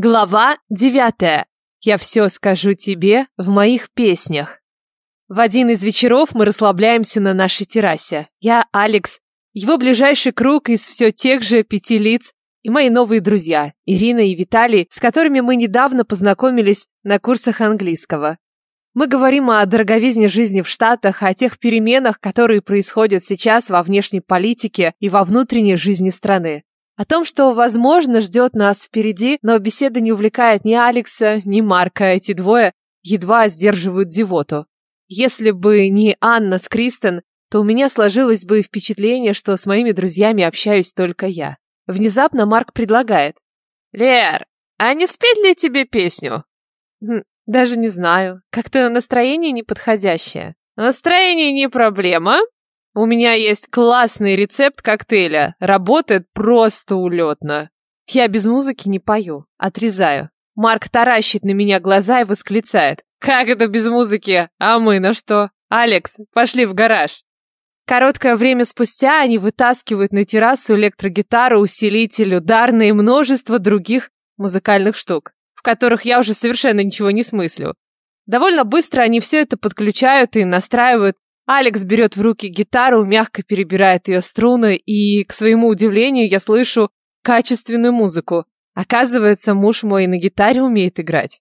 Глава девятая. Я все скажу тебе в моих песнях. В один из вечеров мы расслабляемся на нашей террасе. Я, Алекс, его ближайший круг из все тех же пяти лиц и мои новые друзья, Ирина и Виталий, с которыми мы недавно познакомились на курсах английского. Мы говорим о дороговизне жизни в Штатах, о тех переменах, которые происходят сейчас во внешней политике и во внутренней жизни страны. О том, что, возможно, ждет нас впереди, но беседа не увлекает ни Алекса, ни Марка. Эти двое едва сдерживают зевоту. Если бы не Анна с Кристен, то у меня сложилось бы впечатление, что с моими друзьями общаюсь только я. Внезапно Марк предлагает. «Лер, а не спеть ли тебе песню?» «Хм, «Даже не знаю. Как-то настроение неподходящее». «Настроение не проблема. У меня есть классный рецепт коктейля. Работает просто улетно. Я без музыки не пою. Отрезаю. Марк таращит на меня глаза и восклицает. Как это без музыки? А мы на что? Алекс, пошли в гараж. Короткое время спустя они вытаскивают на террасу электрогитару, усилитель, ударные и множество других музыкальных штук, в которых я уже совершенно ничего не смыслю. Довольно быстро они все это подключают и настраивают, Алекс берет в руки гитару, мягко перебирает ее струны, и, к своему удивлению, я слышу качественную музыку. Оказывается, муж мой на гитаре умеет играть.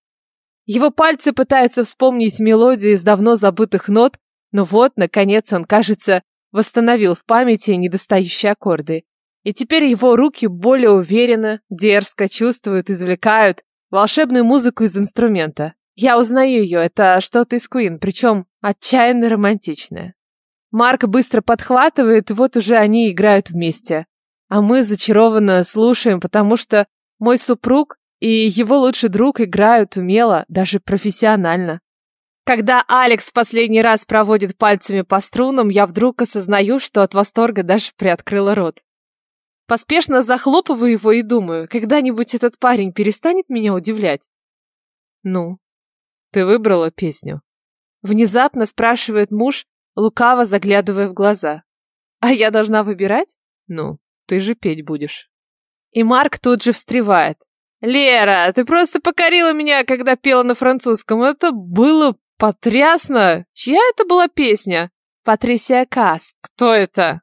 Его пальцы пытаются вспомнить мелодию из давно забытых нот, но вот, наконец, он, кажется, восстановил в памяти недостающие аккорды. И теперь его руки более уверенно, дерзко чувствуют, извлекают волшебную музыку из инструмента. Я узнаю ее, это что-то из Queen, причем отчаянно романтичное. Марк быстро подхватывает, и вот уже они играют вместе. А мы зачарованно слушаем, потому что мой супруг и его лучший друг играют умело, даже профессионально. Когда Алекс в последний раз проводит пальцами по струнам, я вдруг осознаю, что от восторга даже приоткрыла рот. Поспешно захлопываю его и думаю, когда-нибудь этот парень перестанет меня удивлять. Ну, ты выбрала песню? Внезапно спрашивает муж, лукаво заглядывая в глаза. А я должна выбирать? Ну, ты же петь будешь. И Марк тут же встревает. Лера, ты просто покорила меня, когда пела на французском. Это было потрясно. Чья это была песня? Патрисия Касс. Кто это?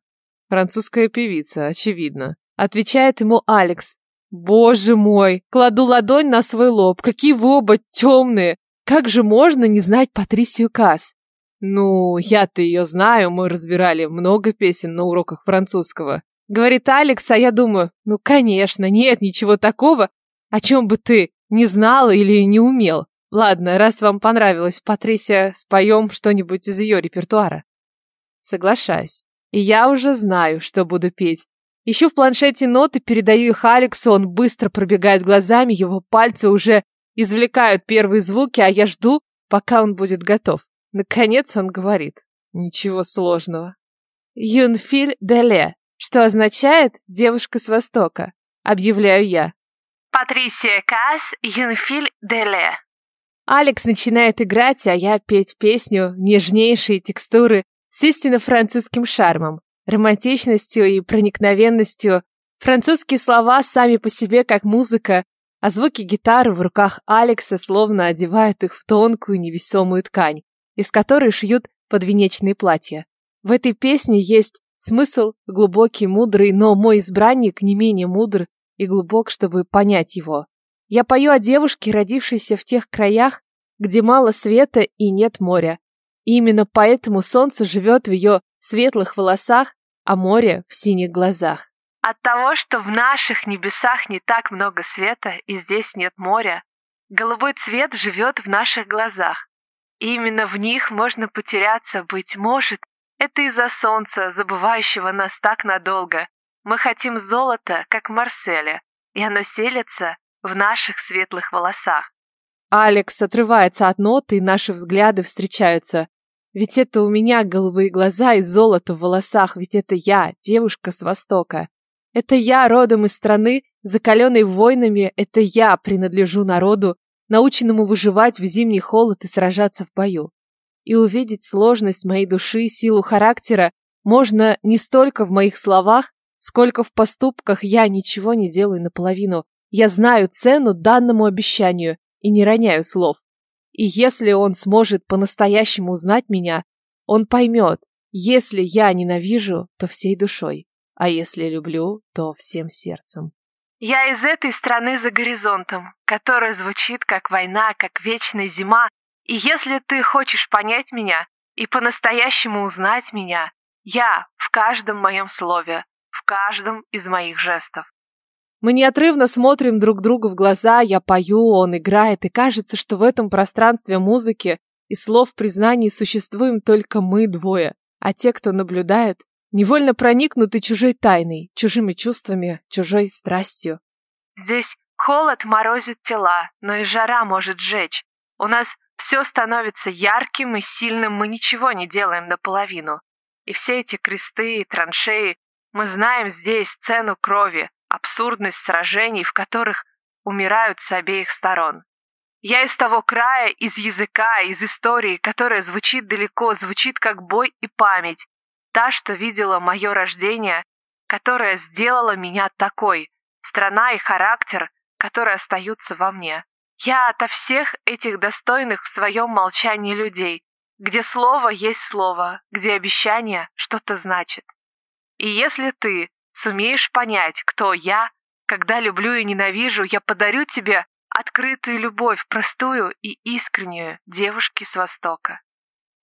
Французская певица, очевидно. Отвечает ему Алекс. Боже мой, кладу ладонь на свой лоб. Какие вы оба темные. Как же можно не знать Патрисию Касс? Ну, я-то ее знаю, мы разбирали много песен на уроках французского. Говорит Алекс, а я думаю, ну, конечно, нет ничего такого, о чем бы ты не знал или не умел. Ладно, раз вам понравилось, Патрисия, споем что-нибудь из ее репертуара. Соглашаюсь. И я уже знаю, что буду петь. Ищу в планшете ноты, передаю их Алексу, он быстро пробегает глазами, его пальцы уже извлекают первые звуки, а я жду, пока он будет готов. Наконец он говорит. Ничего сложного. Юнфиль Деле, что означает «девушка с Востока», объявляю я. Патрисия Касс, Юнфиль Деле. Алекс начинает играть, а я петь песню нежнейшие текстуры с истинно французским шармом, романтичностью и проникновенностью. Французские слова сами по себе как музыка, а звуки гитары в руках Алекса словно одевают их в тонкую невесомую ткань, из которой шьют подвенечные платья. В этой песне есть смысл глубокий, мудрый, но мой избранник не менее мудр и глубок, чтобы понять его. Я пою о девушке, родившейся в тех краях, где мало света и нет моря. И именно поэтому солнце живет в ее светлых волосах, а море в синих глазах. От того, что в наших небесах не так много света и здесь нет моря, голубой цвет живет в наших глазах. И именно в них можно потеряться, быть может, это из-за солнца, забывающего нас так надолго. Мы хотим золота, как в Марселе, и оно селится в наших светлых волосах. Алекс отрывается от ноты, и наши взгляды встречаются. Ведь это у меня голубые глаза и золото в волосах, ведь это я, девушка с Востока. Это я родом из страны, закаленной войнами, это я принадлежу народу, наученному выживать в зимний холод и сражаться в бою. И увидеть сложность моей души, силу характера можно не столько в моих словах, сколько в поступках я ничего не делаю наполовину. Я знаю цену данному обещанию и не роняю слов. И если он сможет по-настоящему узнать меня, он поймет, если я ненавижу, то всей душой, а если люблю, то всем сердцем. Я из этой страны за горизонтом, которая звучит как война, как вечная зима, и если ты хочешь понять меня и по-настоящему узнать меня, я в каждом моем слове, в каждом из моих жестов. Мы неотрывно смотрим друг другу в глаза, я пою, он играет, и кажется, что в этом пространстве музыки и слов признаний существуем только мы двое, а те, кто наблюдает, невольно проникнуты чужой тайной, чужими чувствами, чужой страстью. Здесь холод морозит тела, но и жара может сжечь. У нас все становится ярким и сильным, мы ничего не делаем наполовину. И все эти кресты и траншеи, мы знаем здесь цену крови, абсурдность сражений, в которых умирают с обеих сторон. Я из того края, из языка, из истории, которая звучит далеко, звучит как бой и память. Та, что видела мое рождение, которая сделала меня такой, страна и характер, которые остаются во мне. Я ото всех этих достойных в своем молчании людей, где слово есть слово, где обещание что-то значит. И если ты Сумеешь понять, кто я, когда люблю и ненавижу, я подарю тебе открытую любовь, простую и искреннюю девушки с Востока.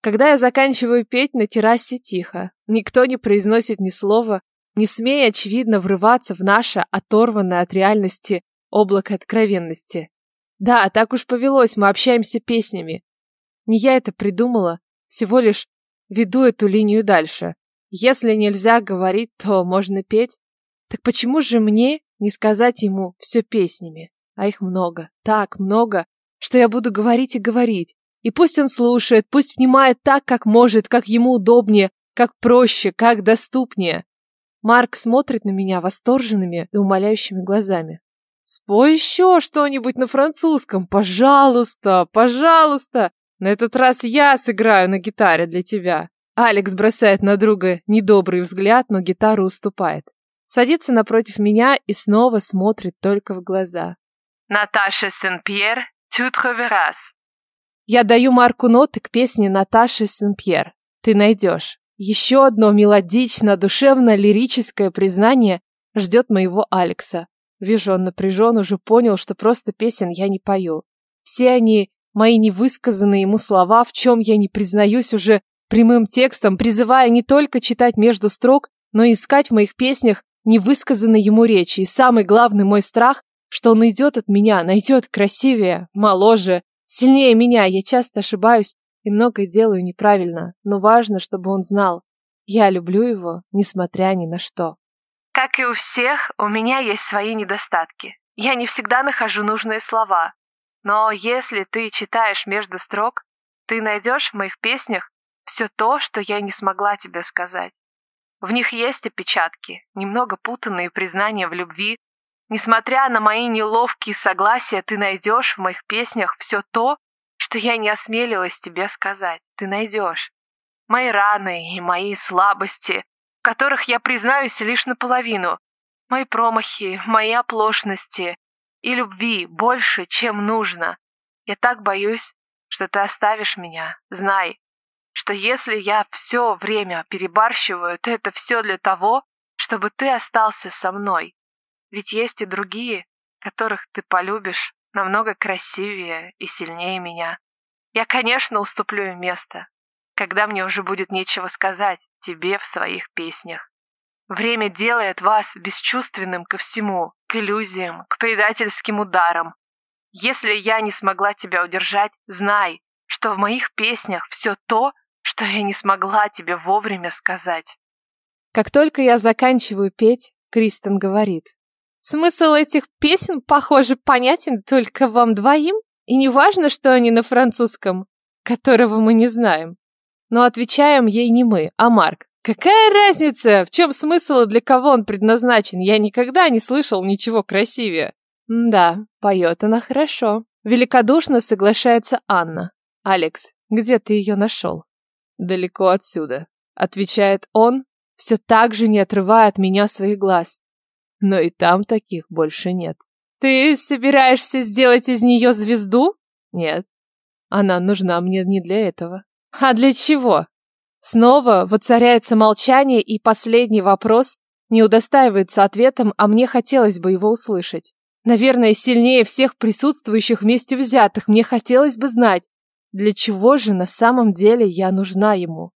Когда я заканчиваю петь, на террасе тихо. Никто не произносит ни слова, не смея, очевидно, врываться в наше оторванное от реальности облако откровенности. Да, так уж повелось, мы общаемся песнями. Не я это придумала, всего лишь веду эту линию дальше. Если нельзя говорить, то можно петь. Так почему же мне не сказать ему все песнями? А их много, так много, что я буду говорить и говорить. И пусть он слушает, пусть внимает так, как может, как ему удобнее, как проще, как доступнее. Марк смотрит на меня восторженными и умоляющими глазами. «Спой еще что-нибудь на французском, пожалуйста, пожалуйста! На этот раз я сыграю на гитаре для тебя!» Алекс бросает на друга недобрый взгляд, но гитару уступает. Садится напротив меня и снова смотрит только в глаза. Наташа Сен-Пьер, tu verras. Я даю Марку ноты к песне Наташи Сен-Пьер. Ты найдешь. Еще одно мелодично, душевно, лирическое признание ждет моего Алекса. Вижу, он напряжен, уже понял, что просто песен я не пою. Все они, мои невысказанные ему слова, в чем я не признаюсь, уже прямым текстом, призывая не только читать между строк, но и искать в моих песнях невысказанной ему речи. И самый главный мой страх, что он идет от меня, найдет красивее, моложе, сильнее меня. Я часто ошибаюсь и многое делаю неправильно, но важно, чтобы он знал. Я люблю его, несмотря ни на что. Как и у всех, у меня есть свои недостатки. Я не всегда нахожу нужные слова. Но если ты читаешь между строк, ты найдешь в моих песнях все то, что я не смогла тебе сказать. В них есть опечатки, немного путанные признания в любви. Несмотря на мои неловкие согласия, ты найдешь в моих песнях все то, что я не осмелилась тебе сказать. Ты найдешь. Мои раны и мои слабости, в которых я признаюсь лишь наполовину. Мои промахи, мои оплошности и любви больше, чем нужно. Я так боюсь, что ты оставишь меня. Знай, что если я все время перебарщиваю, то это все для того, чтобы ты остался со мной. Ведь есть и другие, которых ты полюбишь намного красивее и сильнее меня. Я, конечно, уступлю им место, когда мне уже будет нечего сказать тебе в своих песнях. Время делает вас бесчувственным ко всему, к иллюзиям, к предательским ударам. Если я не смогла тебя удержать, знай, что в моих песнях все то, что я не смогла тебе вовремя сказать. Как только я заканчиваю петь, Кристен говорит. Смысл этих песен, похоже, понятен только вам двоим, и не важно, что они на французском, которого мы не знаем. Но отвечаем ей не мы, а Марк. Какая разница, в чем смысл и для кого он предназначен? Я никогда не слышал ничего красивее. Да, поет она хорошо. Великодушно соглашается Анна. Алекс, где ты ее нашел? далеко отсюда», — отвечает он, все так же не отрывая от меня своих глаз. Но и там таких больше нет. Ты собираешься сделать из нее звезду? Нет. Она нужна мне не для этого. А для чего? Снова воцаряется молчание, и последний вопрос не удостаивается ответом, а мне хотелось бы его услышать. Наверное, сильнее всех присутствующих вместе взятых мне хотелось бы знать, для чего же на самом деле я нужна ему.